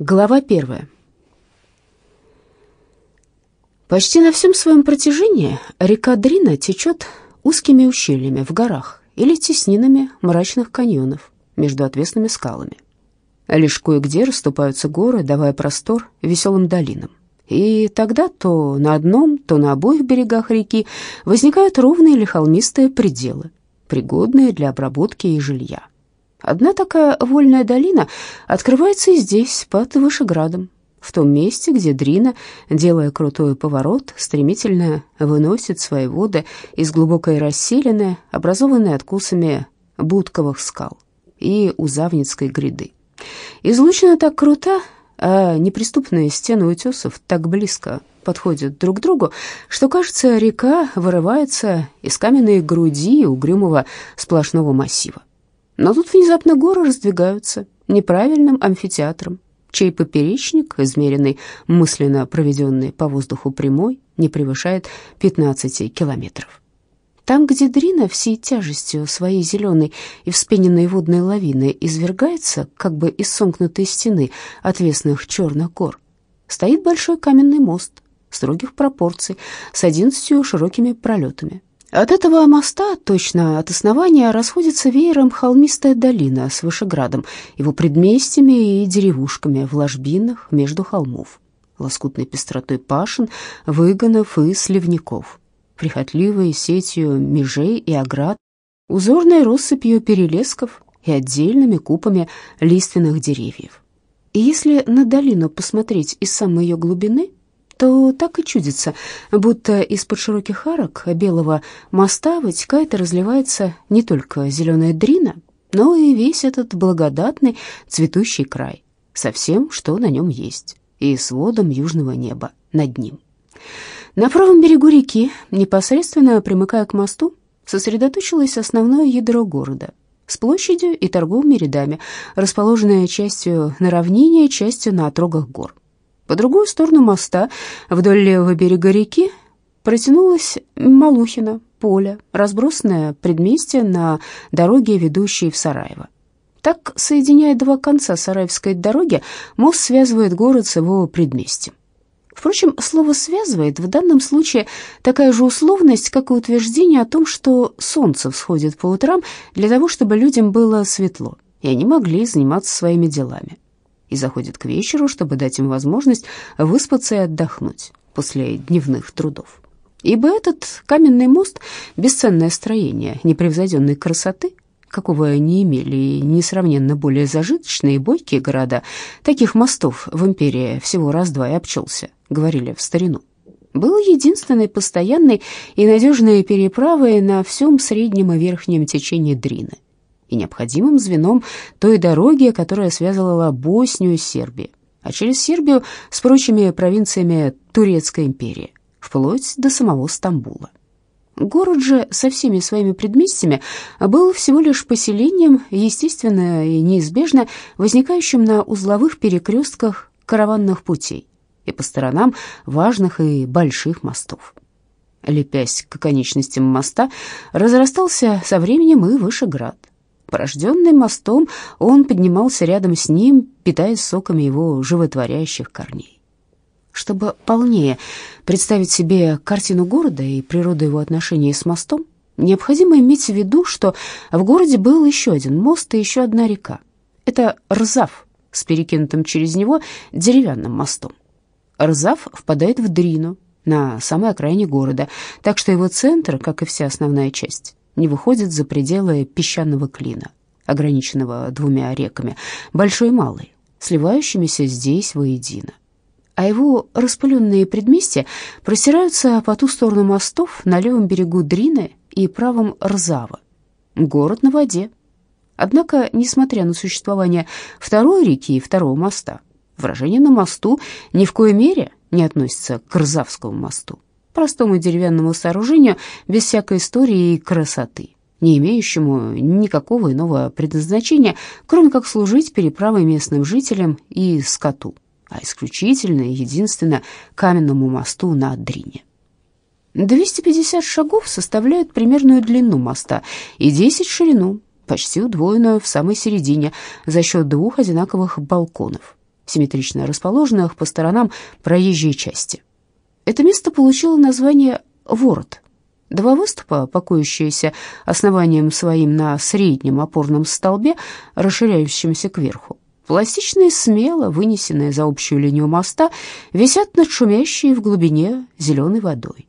Глава первая. Почти на всем своем протяжении река Дрина течет узкими ущельями в горах или теснинами мрачных каньонов между отвесными скалами. Лишь кое-где расступаются горы, давая простор веселым долинам. И тогда то на одном, то на обоих берегах реки возникают ровные или холмистые пределы, пригодные для обработки и жилья. Одна такая вольная долина открывается и здесь, под Вышеградом, в том месте, где Дрина, делая крутой поворот, стремительно выносит свои воды из глубокой расселины, образованной откусами будковых скал и Узавницкой гряды. Излучина так крута, а неприступные стены утесов так близко подходят друг к другу, что, кажется, река вырывается из каменной груди угрюмого сплошного массива. Но тут внезапно горы раздвигаются неправильным амфитеатром, чей поперечник, измеренный мысленно проведенный по воздуху прямой, не превышает 15 километров. Там, где Дрина всей тяжестью своей зеленой и вспененной водной лавины извергается, как бы из сомкнутой стены отвесных черных гор, стоит большой каменный мост строгих пропорций с одиннадцатью широкими пролетами, от этого моста, точно от основания, расходится веером холмистая долина с Вышеградом, его предместьями и деревушками в ложбинах между холмов, лоскутной пестротой пашин, выгонов и сливников, прихотливой сетью межей и оград, узорной россыпью перелесков и отдельными купами лиственных деревьев. И если на долину посмотреть из самой ее глубины — то так и чудится, будто из-под широких арок белого моста вытекает и разливается не только зеленая дрина, но и весь этот благодатный цветущий край, со всем, что на нем есть, и с водом южного неба над ним. На правом берегу реки, непосредственно примыкая к мосту, сосредоточилось основное ядро города с площадью и торговыми рядами, расположенное частью на равнине, частью на отрогах гор. По другую сторону моста, вдоль левого берега реки, протянулось Малухино поле, разбросанное предместье на дороге, ведущей в Сараево. Так, соединяя два конца Сараевской дороги, мост связывает город с его предместьем. Впрочем, слово «связывает» в данном случае такая же условность, как и утверждение о том, что солнце всходит по утрам для того, чтобы людям было светло, и они могли заниматься своими делами и заходит к вечеру, чтобы дать им возможность выспаться и отдохнуть после дневных трудов. Ибо этот каменный мост — бесценное строение непревзойденной красоты, какого не имели и несравненно более зажиточные и бойкие города. Таких мостов в империи всего раз-два и обчелся, говорили в старину. Был единственной постоянной и надежной переправой на всем среднем и верхнем течении Дрины и необходимым звеном той дороги, которая связывала Боснию с Сербией, а через Сербию с прочими провинциями Турецкой империи, вплоть до самого Стамбула. Город же со всеми своими предместьями был всего лишь поселением, естественно и неизбежно возникающим на узловых перекрестках караванных путей и по сторонам важных и больших мостов. Лепясь к конечностям моста, разрастался со временем и Вышеград – Порожденный мостом, он поднимался рядом с ним, питаясь соками его животворящих корней. Чтобы полнее представить себе картину города и природу его отношений с мостом, необходимо иметь в виду, что в городе был еще один мост и еще одна река. Это Рзав с перекинутым через него деревянным мостом. Рзав впадает в Дрину на самой окраине города, так что его центр, как и вся основная часть, не выходит за пределы песчаного клина, ограниченного двумя реками, большой и малой, сливающимися здесь воедино. А его распыленные предместья простираются по ту сторону мостов на левом берегу Дрины и правом Рзава. Город на воде. Однако, несмотря на существование второй реки и второго моста, выражение на мосту ни в коей мере не относится к Рзавскому мосту простому деревянному сооружению без всякой истории и красоты, не имеющему никакого иного предназначения, кроме как служить переправой местным жителям и скоту, а исключительно и единственно каменному мосту на Дрине. 250 шагов составляют примерную длину моста и 10 ширину, почти удвоенную в самой середине за счет двух одинаковых балконов, симметрично расположенных по сторонам проезжей части. Это место получило название «Ворот». Два выступа, покоящиеся основанием своим на среднем опорном столбе, расширяющемся кверху, пластичные смело вынесенные за общую линию моста, висят над шумящей в глубине зеленой водой.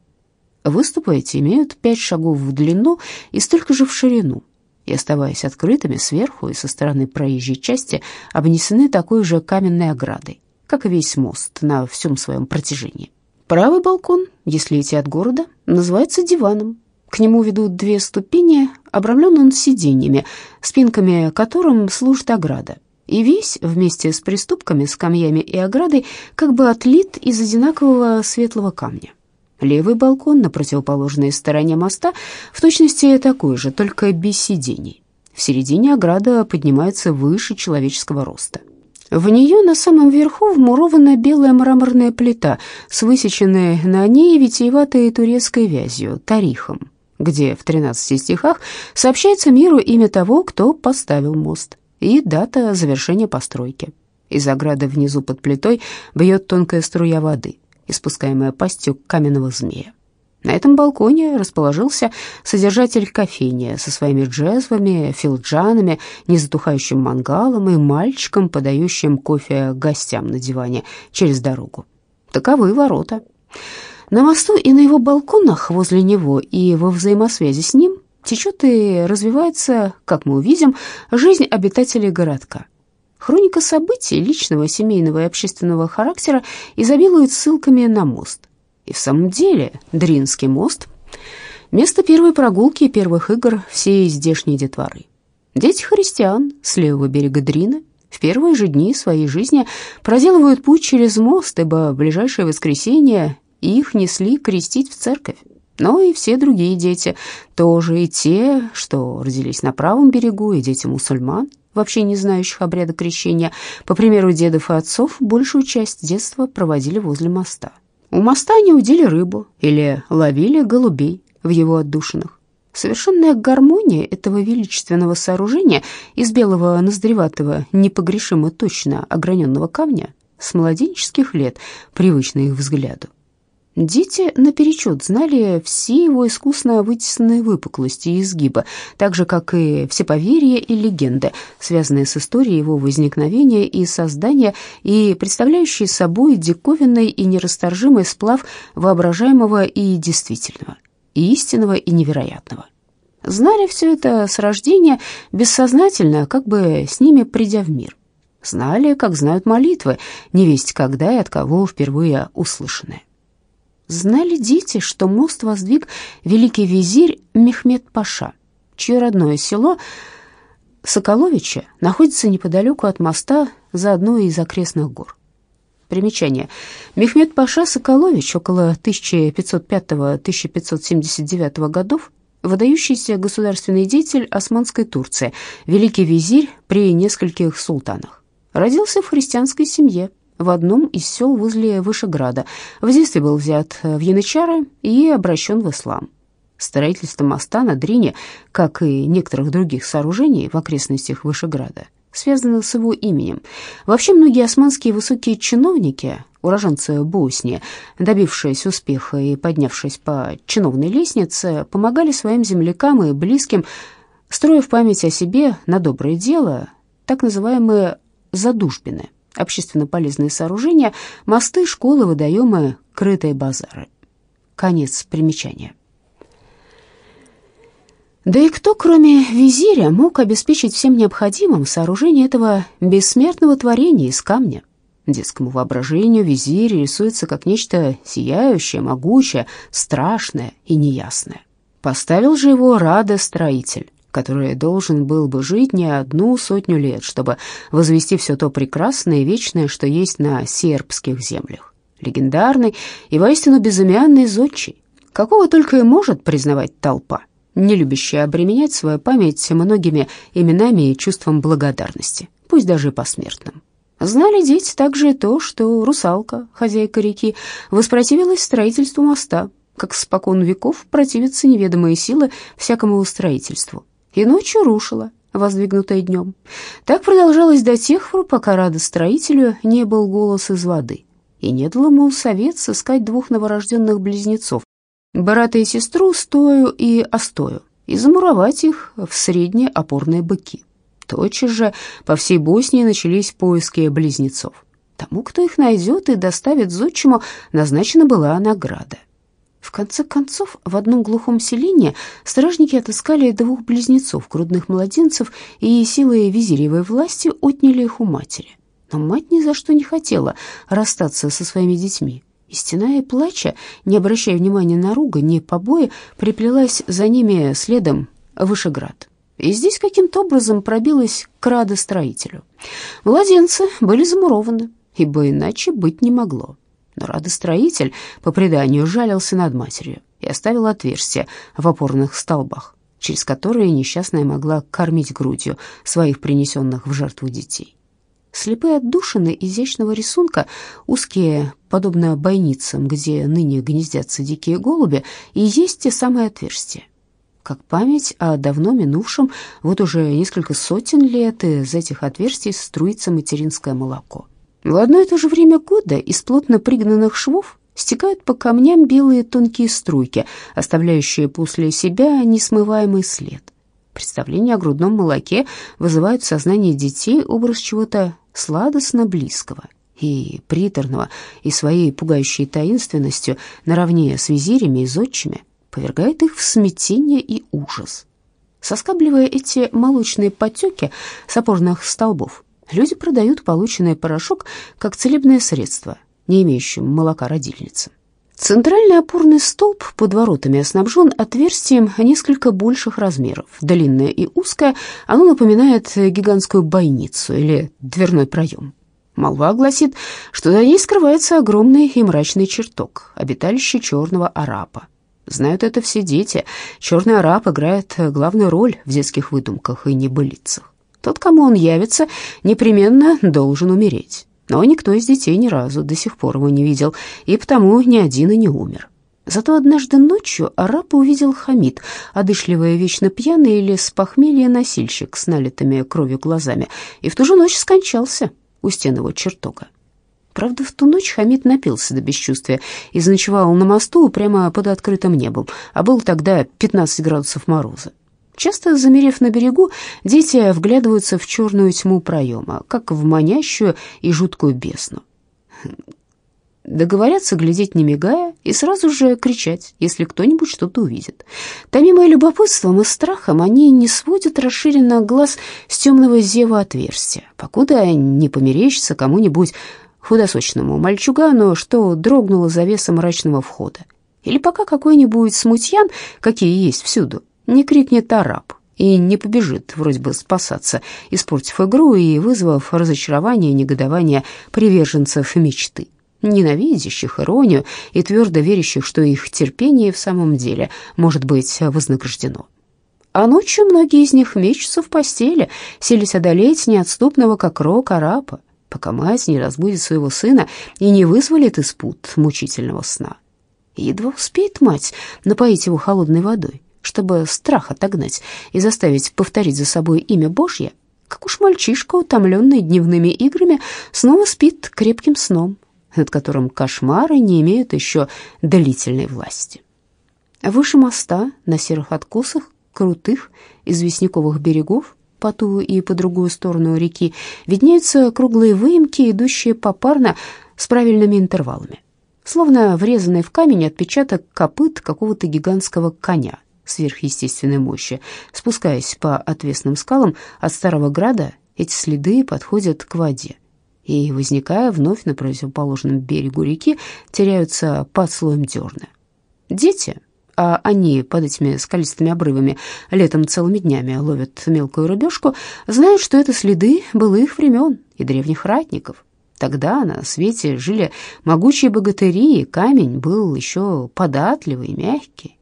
Выступы эти имеют пять шагов в длину и столько же в ширину, и, оставаясь открытыми сверху и со стороны проезжей части, обнесены такой же каменной оградой, как и весь мост на всем своем протяжении. Правый балкон, если идти от города, называется диваном. К нему ведут две ступени, обрамлен он сиденьями, спинками которым служит ограда. И весь, вместе с приступками, скамьями и оградой, как бы отлит из одинакового светлого камня. Левый балкон на противоположной стороне моста в точности такой же, только без сидений. В середине ограда поднимается выше человеческого роста. В нее на самом верху вмурована белая мраморная плита с высеченной на ней витиеватой турецкой вязью, тарихом, где в 13 стихах сообщается миру имя того, кто поставил мост, и дата завершения постройки. Из ограды внизу под плитой бьет тонкая струя воды, испускаемая пастью каменного змея. На этом балконе расположился содержатель кофейни со своими джезвами, филджанами, незатухающим мангалом и мальчиком, подающим кофе гостям на диване через дорогу. Таковы ворота. На мосту и на его балконах возле него и во взаимосвязи с ним течет и развивается, как мы увидим, жизнь обитателей городка. Хроника событий личного, семейного и общественного характера изобилует ссылками на мост – и в самом деле Дринский мост — место первой прогулки и первых игр всей здешней детворы. Дети христиан с левого берега Дрины в первые же дни своей жизни проделывают путь через мост, ибо в ближайшее воскресенье их несли крестить в церковь. Но и все другие дети, тоже и те, что родились на правом берегу, и дети мусульман, вообще не знающих обряда крещения, по примеру дедов и отцов, большую часть детства проводили возле моста. У моста они удили рыбу или ловили голубей в его отдушинах. Совершенная гармония этого величественного сооружения из белого ноздреватого, непогрешимо точно ограненного камня с младенческих лет, привычно их взгляду, Дети наперечет знали все его искусно вытесанные выпуклости и изгибы, так же, как и все поверья и легенды, связанные с историей его возникновения и создания, и представляющие собой диковинный и нерасторжимый сплав воображаемого и действительного, и истинного и невероятного. Знали все это с рождения бессознательно, как бы с ними придя в мир. Знали, как знают молитвы, не весть когда и от кого впервые услышанные. Знали дети, что мост воздвиг великий визирь Мехмед Паша, чье родное село Соколовича находится неподалеку от моста за одной из окрестных гор. Примечание. Мехмед Паша Соколович около 1505-1579 годов, выдающийся государственный деятель Османской Турции, великий визирь при нескольких султанах. Родился в христианской семье, в одном из сел возле Вышеграда. В детстве был взят в янычары и обращен в ислам. Строительство моста на Дрине, как и некоторых других сооружений в окрестностях Вышеграда, связано с его именем. Вообще многие османские высокие чиновники, уроженцы Боснии, добившись успеха и поднявшись по чиновной лестнице, помогали своим землякам и близким, строя в память о себе на доброе дело так называемые «задушбины» общественно полезные сооружения, мосты, школы, водоемы, крытые базары. Конец примечания. Да и кто, кроме визиря, мог обеспечить всем необходимым сооружение этого бессмертного творения из камня? Детскому воображению визирь рисуется как нечто сияющее, могучее, страшное и неясное. Поставил же его Рада-строитель, который должен был бы жить не одну сотню лет, чтобы возвести все то прекрасное и вечное, что есть на сербских землях. Легендарный и воистину безымянный зодчий, какого только и может признавать толпа, не любящая обременять свою память многими именами и чувством благодарности, пусть даже и посмертным. Знали дети также то, что русалка, хозяйка реки, воспротивилась строительству моста, как спокон веков противятся неведомые силы всякому строительству, и ночью рушила, воздвигнутая днем. Так продолжалось до тех пор, пока радостроителю не был голос из воды, и не дал ему совет сыскать двух новорожденных близнецов, брата и сестру Стою и Остою, и замуровать их в средние опорные быки. Тотчас же по всей Боснии начались поиски близнецов. Тому, кто их найдет и доставит зодчему, назначена была награда. В конце концов, в одном глухом селении стражники отыскали двух близнецов, грудных младенцев, и силой визиревой власти отняли их у матери. Но мать ни за что не хотела расстаться со своими детьми. И и плача, не обращая внимания на ругань, ни побои, приплелась за ними следом в Вышеград. И здесь каким-то образом пробилась к радостроителю. Младенцы были замурованы, ибо иначе быть не могло. Но радостроитель, по преданию, жалился над матерью и оставил отверстие в опорных столбах, через которые несчастная могла кормить грудью своих принесенных в жертву детей. Слепые отдушины изящного рисунка, узкие, подобно бойницам, где ныне гнездятся дикие голуби, и есть те самые отверстия. Как память о давно минувшем, вот уже несколько сотен лет из этих отверстий струится материнское молоко. В одно и то же время года из плотно пригнанных швов стекают по камням белые тонкие струйки, оставляющие после себя несмываемый след. Представления о грудном молоке вызывают в сознании детей образ чего-то сладостно близкого и приторного, и своей пугающей таинственностью наравне с визирями и зодчими повергает их в смятение и ужас. Соскабливая эти молочные потеки с опорных столбов, Люди продают полученный порошок как целебное средство, не имеющим молока родильницы. Центральный опорный столб под воротами снабжен отверстием несколько больших размеров. Длинное и узкое, оно напоминает гигантскую бойницу или дверной проем. Молва гласит, что за ней скрывается огромный и мрачный чертог, обиталище черного араба. Знают это все дети. Черный араб играет главную роль в детских выдумках и небылицах. Тот, кому он явится, непременно должен умереть. Но никто из детей ни разу до сих пор его не видел, и потому ни один и не умер. Зато однажды ночью араб увидел Хамид, одышливая, вечно пьяный или с похмелья носильщик с налитыми кровью глазами, и в ту же ночь скончался у стен его чертога. Правда, в ту ночь Хамид напился до бесчувствия и заночевал на мосту прямо под открытым небом, а был тогда 15 градусов мороза. Часто, замерев на берегу, дети вглядываются в черную тьму проема, как в манящую и жуткую бездну. Договорятся глядеть не мигая и сразу же кричать, если кто-нибудь что-то увидит. Томимые любопытством и страхом, они не сводят расширенных глаз с темного зева отверстия, покуда не померещится кому-нибудь худосочному мальчугану, что дрогнуло завеса мрачного входа. Или пока какой-нибудь смутьян, какие есть всюду, не крикнет араб и не побежит вроде бы спасаться, испортив игру и вызвав разочарование и негодование приверженцев мечты, ненавидящих иронию и твердо верящих, что их терпение в самом деле может быть вознаграждено. А ночью многие из них мечутся в постели, селись одолеть неотступного, как рок арапа, пока мать не разбудит своего сына и не вызволит из пут мучительного сна. едва успеет мать напоить его холодной водой, чтобы страх отогнать и заставить повторить за собой имя Божье, как уж мальчишка, утомленный дневными играми, снова спит крепким сном, над которым кошмары не имеют еще длительной власти. Выше моста, на серых откосах, крутых, известняковых берегов, по ту и по другую сторону реки, виднеются круглые выемки, идущие попарно с правильными интервалами, словно врезанный в камень отпечаток копыт какого-то гигантского коня, сверхъестественной мощи. Спускаясь по отвесным скалам от Старого Града, эти следы подходят к воде и, возникая вновь на противоположном берегу реки, теряются под слоем дерна. Дети, а они под этими скалистыми обрывами летом целыми днями ловят мелкую рыбешку, знают, что это следы былых времен и древних ратников. Тогда на свете жили могучие богатыри, и камень был еще податливый и мягкий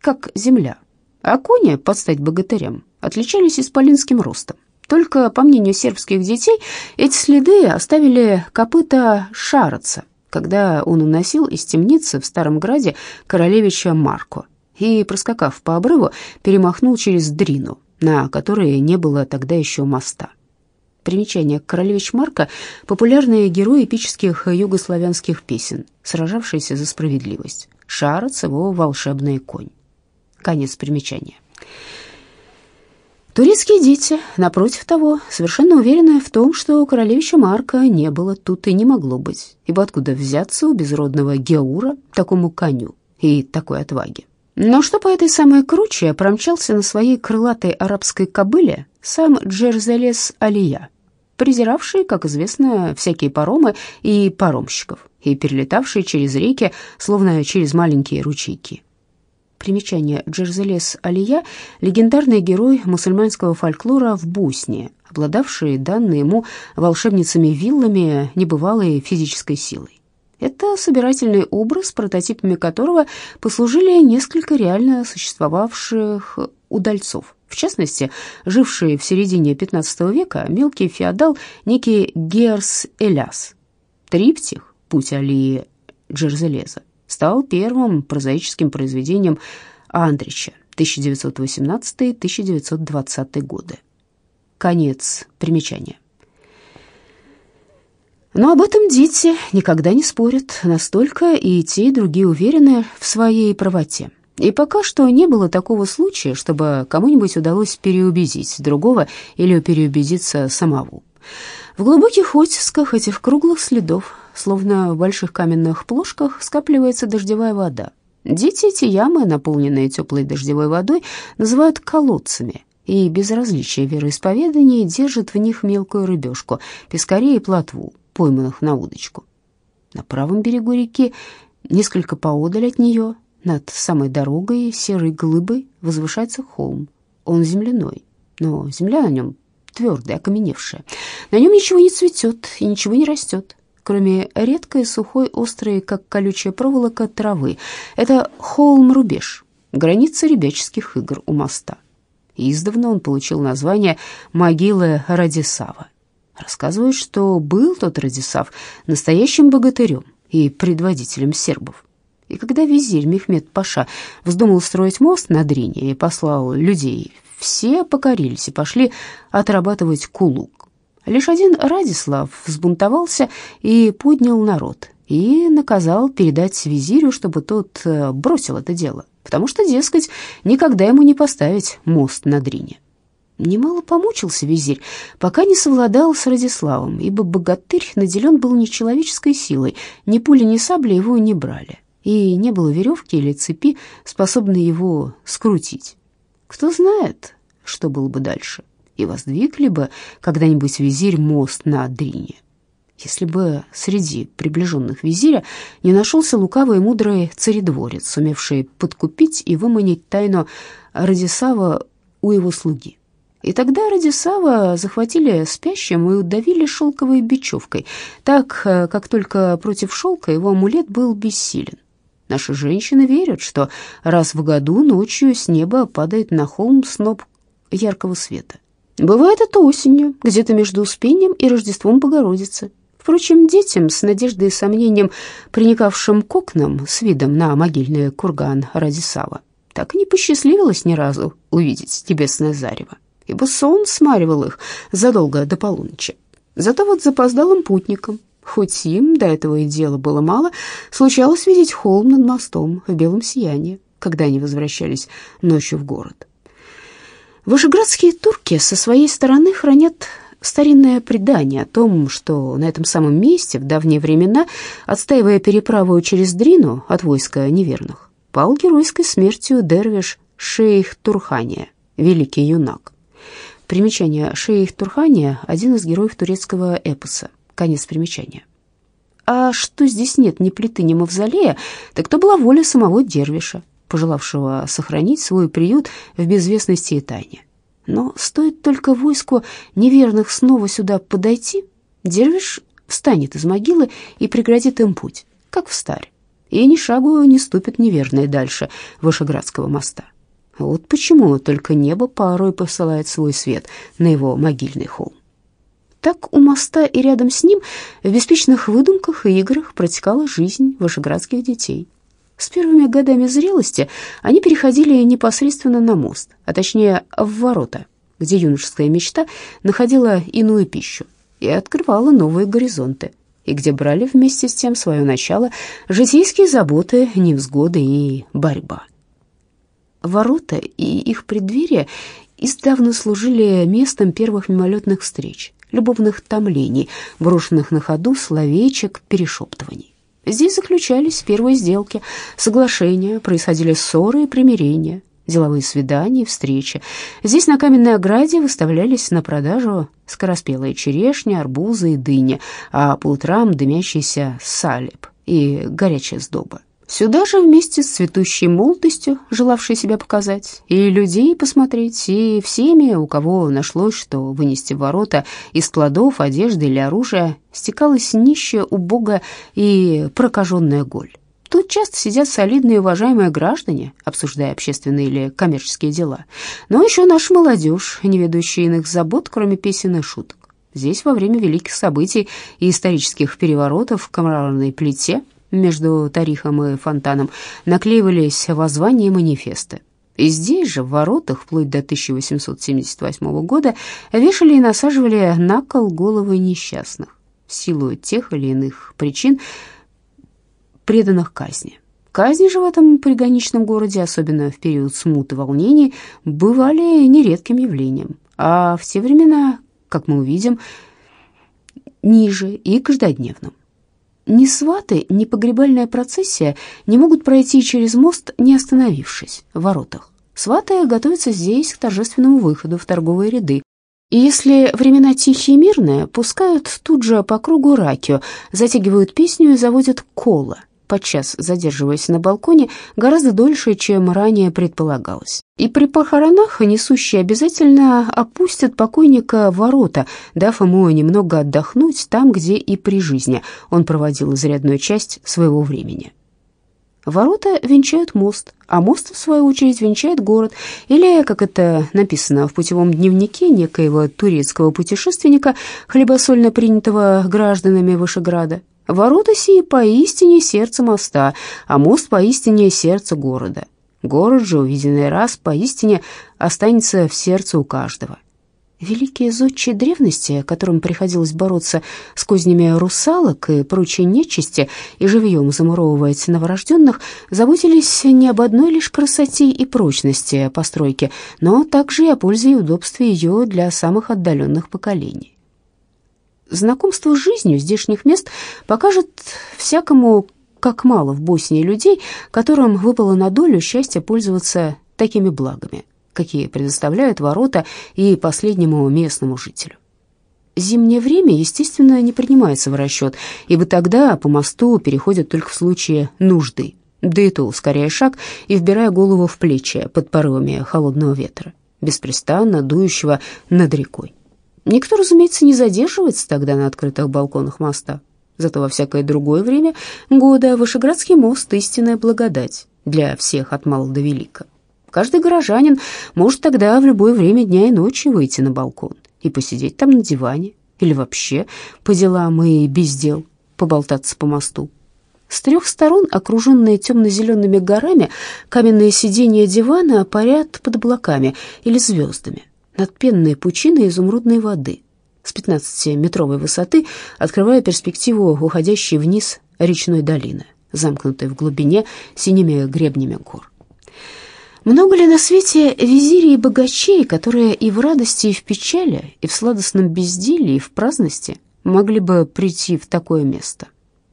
как земля. А кони, под стать богатырям, отличались исполинским ростом. Только, по мнению сербских детей, эти следы оставили копыта Шараца, когда он уносил из темницы в Старом Граде королевича Марко и, проскакав по обрыву, перемахнул через Дрину на которой не было тогда еще моста. Примечание. Королевич Марка – популярный герой эпических югославянских песен, сражавшийся за справедливость. Шарац – его волшебный конь. Конец примечания. Турецкие дети, напротив того, совершенно уверены в том, что королевича Марка не было тут и не могло быть, ибо откуда взяться у безродного Геура такому коню и такой отваге. Но что по этой самой круче промчался на своей крылатой арабской кобыле сам Джерзелес Алия, презиравший, как известно, всякие паромы и паромщиков, и перелетавший через реки, словно через маленькие ручейки. Примечание. Джерзелес Алия – легендарный герой мусульманского фольклора в Бусне, обладавший данной ему волшебницами-виллами небывалой физической силой. Это собирательный образ, прототипами которого послужили несколько реально существовавших удальцов. В частности, живший в середине XV века мелкий феодал некий Герс Эляс. Триптих «Путь Алии Джерзелеза» стал первым прозаическим произведением Андрича 1918-1920 годы. Конец примечания. Но об этом дети никогда не спорят, настолько и те, и другие уверены в своей правоте. И пока что не было такого случая, чтобы кому-нибудь удалось переубедить другого или переубедиться самого. В глубоких оттисках этих круглых следов словно в больших каменных плошках, скапливается дождевая вода. Дети эти ямы, наполненные теплой дождевой водой, называют колодцами, и безразличие вероисповедания держит в них мелкую рыбешку, пескарей и плотву, пойманных на удочку. На правом берегу реки, несколько поодаль от нее, над самой дорогой, серой глыбой, возвышается холм. Он земляной, но земля на нем твердая, окаменевшая. На нем ничего не цветет и ничего не растет кроме редкой, сухой, острой, как колючая проволока, травы. Это холм-рубеж, граница ребяческих игр у моста. Издавна он получил название «Могилы Радисава». Рассказывают, что был тот Радисав настоящим богатырем и предводителем сербов. И когда визирь Мехмед Паша вздумал строить мост на Дрине и послал людей, все покорились и пошли отрабатывать кулук. Лишь один Радислав взбунтовался и поднял народ, и наказал передать визирю, чтобы тот э, бросил это дело, потому что, дескать, никогда ему не поставить мост на Дрине. Немало помучился визирь, пока не совладал с Радиславом, ибо богатырь наделен был нечеловеческой силой, ни пули, ни сабли его не брали, и не было веревки или цепи, способной его скрутить. Кто знает, что было бы дальше и воздвигли бы когда-нибудь визирь мост на Дрине. Если бы среди приближенных визиря не нашелся лукавый и мудрый царедворец, сумевший подкупить и выманить тайну Радисава у его слуги. И тогда Радисава захватили спящим и удавили шелковой бечевкой, так как только против шелка его амулет был бессилен. Наши женщины верят, что раз в году ночью с неба падает на холм сноп яркого света. Бывает это осенью, где-то между Успением и Рождеством Богородицы. Впрочем, детям с надеждой и сомнением, приникавшим к окнам с видом на могильный курган Радисава, так и не посчастливилось ни разу увидеть небесное зарево, ибо сон смаривал их задолго до полуночи. Зато вот запоздалым путникам, хоть им до этого и дела было мало, случалось видеть холм над мостом в белом сиянии, когда они возвращались ночью в город. Вышеградские турки со своей стороны хранят старинное предание о том, что на этом самом месте в давние времена, отстаивая переправу через Дрину от войска неверных, пал геройской смертью дервиш шейх Турхания, великий юнак. Примечание шейх Турхания – один из героев турецкого эпоса. Конец примечания. А что здесь нет ни плиты, ни мавзолея, так то была воля самого дервиша, пожелавшего сохранить свой приют в безвестности и тайне. Но стоит только войску неверных снова сюда подойти, Дервиш встанет из могилы и преградит им путь, как в старе, и ни шагу не ступит неверные дальше Вышеградского моста. Вот почему только небо порой посылает свой свет на его могильный холм. Так у моста и рядом с ним в беспечных выдумках и играх протекала жизнь вышеградских детей. С первыми годами зрелости они переходили непосредственно на мост, а точнее в ворота где юношеская мечта находила иную пищу и открывала новые горизонты, и где брали вместе с тем свое начало житейские заботы, невзгоды и борьба. Ворота и их преддверие издавна служили местом первых мимолетных встреч, любовных томлений, брошенных на ходу словечек, перешептываний. Здесь заключались первые сделки, соглашения, происходили ссоры и примирения, деловые свидания и встречи. Здесь на каменной ограде выставлялись на продажу скороспелые черешни, арбузы и дыни, а по утрам дымящийся салеб и горячая сдоба. Сюда же вместе с цветущей молодостью, желавшей себя показать, и людей посмотреть, и всеми, у кого нашлось, что вынести в ворота из плодов, одежды или оружия, стекалась нищая, убогая и прокаженная голь. Тут часто сидят солидные уважаемые граждане, обсуждая общественные или коммерческие дела. Но еще наша молодежь, не ведущая иных забот, кроме песен и шуток. Здесь во время великих событий и исторических переворотов в коммунальной плите – между Тарихом и Фонтаном наклеивались воззвания и манифесты. И здесь же, в воротах, вплоть до 1878 года, вешали и насаживали на кол головы несчастных в силу тех или иных причин, преданных казни. Казни же в этом приграничном городе, особенно в период смут и волнений, бывали нередким явлением, а в те времена, как мы увидим, ниже и каждодневным. Ни сваты, ни погребальная процессия не могут пройти через мост, не остановившись в воротах. Сваты готовятся здесь к торжественному выходу в торговые ряды. И если времена тихие и мирные, пускают тут же по кругу ракию, затягивают песню и заводят кола, подчас задерживаясь на балконе гораздо дольше, чем ранее предполагалось. И при похоронах несущие обязательно опустят покойника в ворота, дав ему немного отдохнуть там, где и при жизни он проводил изрядную часть своего времени. Ворота венчают мост, а мост, в свою очередь, венчает город, или, как это написано в путевом дневнике некоего турецкого путешественника, хлебосольно принятого гражданами Вышеграда, Ворота сии поистине сердце моста, а мост поистине сердце города. Город же, увиденный раз, поистине останется в сердце у каждого. Великие зодчие древности, которым приходилось бороться с кознями русалок и прочей нечисти и живьем замуровывать новорожденных, заботились не об одной лишь красоте и прочности постройки, но также и о пользе и удобстве ее для самых отдаленных поколений. Знакомство с жизнью здешних мест покажет всякому, как мало в Боснии людей, которым выпало на долю счастье пользоваться такими благами, какие предоставляют ворота и последнему местному жителю. Зимнее время, естественно, не принимается в расчет, ибо тогда по мосту переходят только в случае нужды, да и то ускоряя шаг и вбирая голову в плечи под порывами холодного ветра, беспрестанно дующего над рекой. Никто, разумеется, не задерживается тогда на открытых балконах моста. Зато во всякое другое время года Вышеградский мост — истинная благодать для всех от мала до велика. Каждый горожанин может тогда в любое время дня и ночи выйти на балкон и посидеть там на диване или вообще по делам и без дел поболтаться по мосту. С трех сторон, окруженные темно-зелеными горами, каменные сиденья дивана парят под облаками или звездами над пенной пучиной изумрудной воды с 15-метровой высоты, открывая перспективу уходящей вниз речной долины, замкнутой в глубине синими гребнями гор. Много ли на свете визирей и богачей, которые и в радости, и в печали, и в сладостном безделии, и в праздности могли бы прийти в такое место?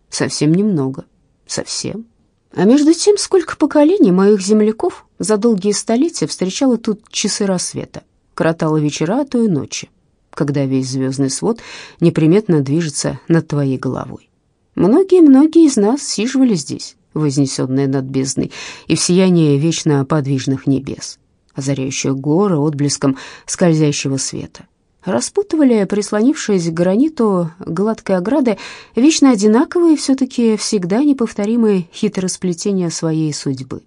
Совсем немного. Совсем. А между тем, сколько поколений моих земляков за долгие столетия встречало тут часы рассвета, коротала вечера, то и ночи, когда весь звездный свод неприметно движется над твоей головой. Многие-многие из нас сиживали здесь, вознесенные над бездной, и в сиянии вечно подвижных небес, озаряющих горы отблеском скользящего света. Распутывали, прислонившись к граниту гладкой ограды, вечно одинаковые все-таки всегда неповторимые хитросплетения своей судьбы.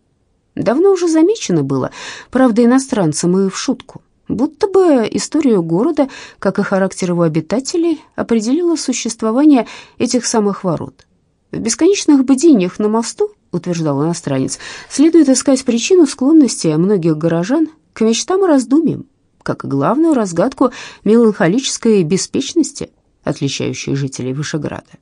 Давно уже замечено было, правда, иностранцам и в шутку, будто бы историю города, как и характер его обитателей, определило существование этих самых ворот. В бесконечных бдениях на мосту, утверждал иностранец, следует искать причину склонности многих горожан к мечтам и раздумьям, как и главную разгадку меланхолической беспечности, отличающей жителей Вышеграда.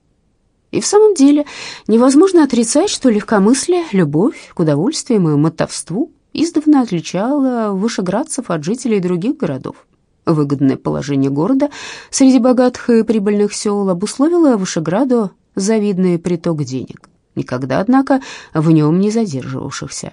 И в самом деле невозможно отрицать, что легкомыслие, любовь к удовольствиям и мотовству издавна отличало вышеградцев от жителей других городов. Выгодное положение города среди богатых и прибыльных сел обусловило Вышеграду завидный приток денег, никогда, однако, в нем не задерживавшихся.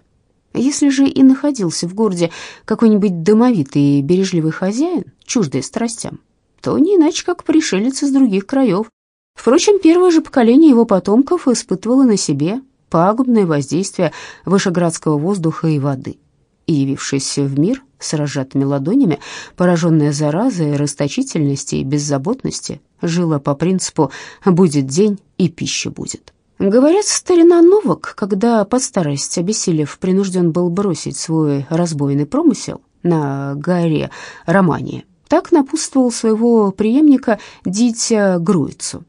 Если же и находился в городе какой-нибудь домовитый и бережливый хозяин, чуждый страстям, то не иначе, как пришелец из других краев. Впрочем, первое же поколение его потомков испытывало на себе пагубное воздействие вышеградского воздуха и воды. И, явившись в мир с разжатыми ладонями, пораженная заразой, расточительности и беззаботности, жила по принципу «будет день и пища будет». Говорят, старина Новак, когда под старость обессилев принужден был бросить свой разбойный промысел на горе Романия, так напутствовал своего преемника Дитя Груицу.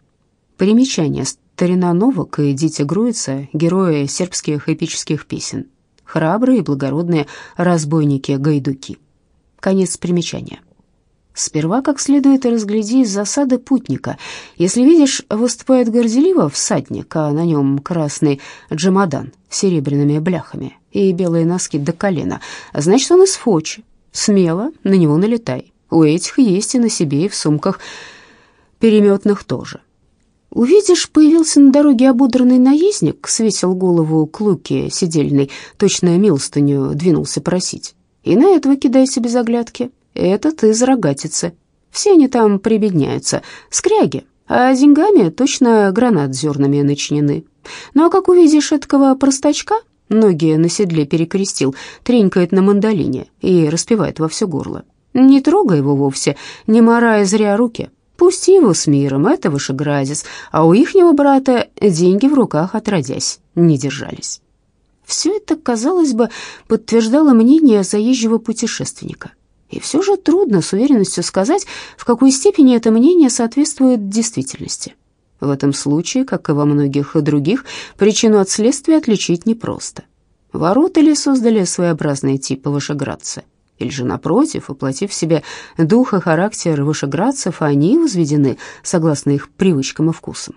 Примечание старина Новак и Дитя Груица – герои сербских эпических песен, храбрые и благородные разбойники-гайдуки. Конец примечания. Сперва как следует разгляди засады путника. Если видишь, выступает горделиво всадник, а на нем красный джамадан с серебряными бляхами и белые носки до колена, значит, он из Фочи. Смело на него налетай. У этих есть и на себе, и в сумках переметных тоже. Увидишь, появился на дороге ободранный наездник, свесил голову к луке сидельной, точно милостыню двинулся просить. И на этого кидайся без оглядки. Этот из рогатицы. Все они там прибедняются, скряги, а деньгами точно гранат зернами начинены. Ну а как увидишь этого простачка, ноги на седле перекрестил, тренькает на мандолине и распевает во все горло. Не трогай его вовсе, не морая зря руки, Пусти его с миром, это вышеградец, а у ихнего брата деньги в руках отродясь не держались. Все это, казалось бы, подтверждало мнение заезжего путешественника. И все же трудно с уверенностью сказать, в какой степени это мнение соответствует действительности. В этом случае, как и во многих других, причину от следствия отличить непросто. Ворота ли создали своеобразные типы вышеградца, или же, напротив, воплотив в себе дух и характер вышеградцев, они возведены согласно их привычкам и вкусам.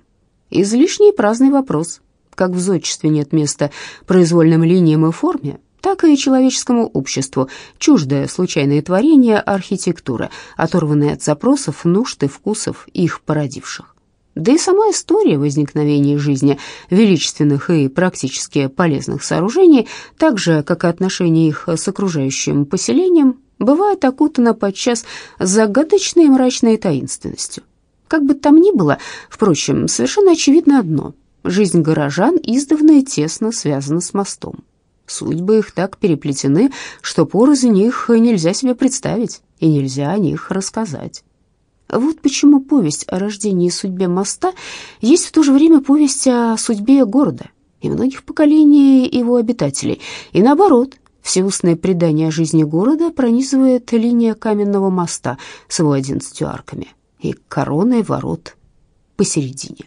Излишний праздный вопрос. Как в зодчестве нет места произвольным линиям и форме, так и человеческому обществу чуждое случайное творение архитектуры, оторванное от запросов, нужд и вкусов их породивших. Да и сама история возникновения жизни величественных и практически полезных сооружений, так же, как и отношение их с окружающим поселением, бывает окутана подчас загадочной и мрачной таинственностью. Как бы там ни было, впрочем, совершенно очевидно одно – жизнь горожан издавна и тесно связана с мостом. Судьбы их так переплетены, что порознь них нельзя себе представить и нельзя о них рассказать. Вот почему повесть о рождении и судьбе моста есть в то же время повесть о судьбе города и многих поколений его обитателей. И наоборот, всеустное предание о жизни города пронизывает линия каменного моста с его одиннадцатью арками и короной ворот посередине.